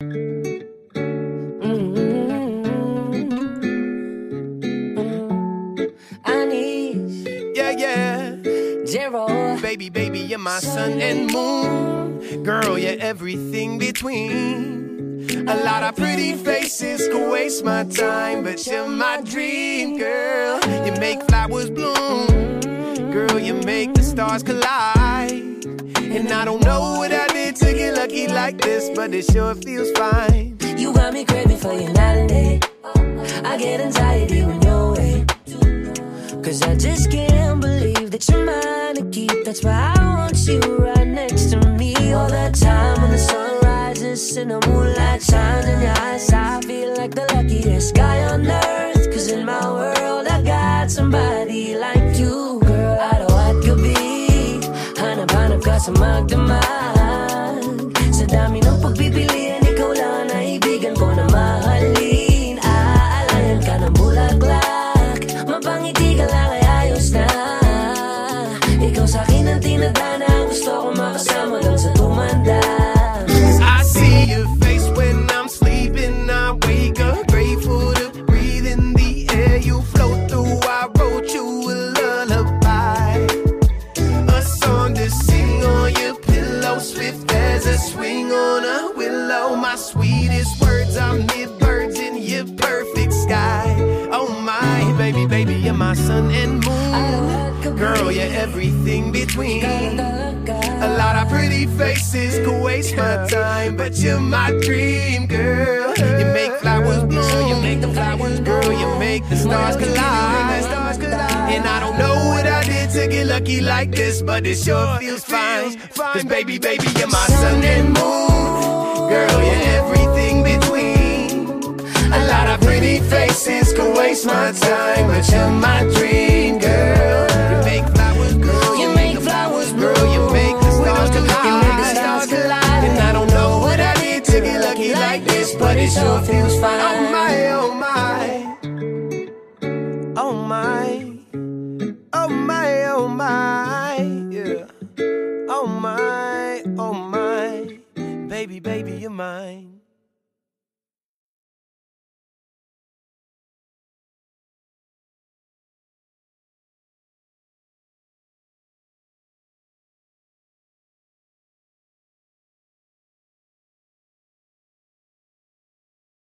Mm-hmm. Yeah, yeah. Zero. Baby, baby, you're my sun and moon. Girl, you're everything between. A lot of pretty faces could waste my time, but you're my dream, girl. You make flowers bloom. Girl, you make the stars collide. And I don't know what lucky like this, but it sure feels fine. You got me craving for you night and day. I get anxiety when you're away. Cause I just can't believe that you're mine to keep. That's why I want you right next to me all the time. When the sun rises and the moonlight shines in your eyes, I feel like the luckiest guy on earth. Cause in my world, I got somebody like you. Girl, I know I could be. Hanap hanap ka sa. Swing willow. My sweetest words are mid birds in your perfect sky. Oh my baby, baby, you're my sun and moon. Girl, you're everything between. A lot of pretty faces could waste my time, but you're my dream girl. You make flowers bloom, you make the flowers grow, you make the stars collide. Stars collide. And I don't know what I did to get lucky like this, but it sure feels fine. Cause baby, baby, you're my sun and moon girl, you're everything between. A lot of pretty faces could waste my time, but you're my dream girl. You make flowers, girl. You, make, flowers, girl. You make the stars collide. You make the stars collide. And I don't know what I did to get lucky like this, but it sure feels fine. Oh my, oh my, oh my. baby, baby, you're mine.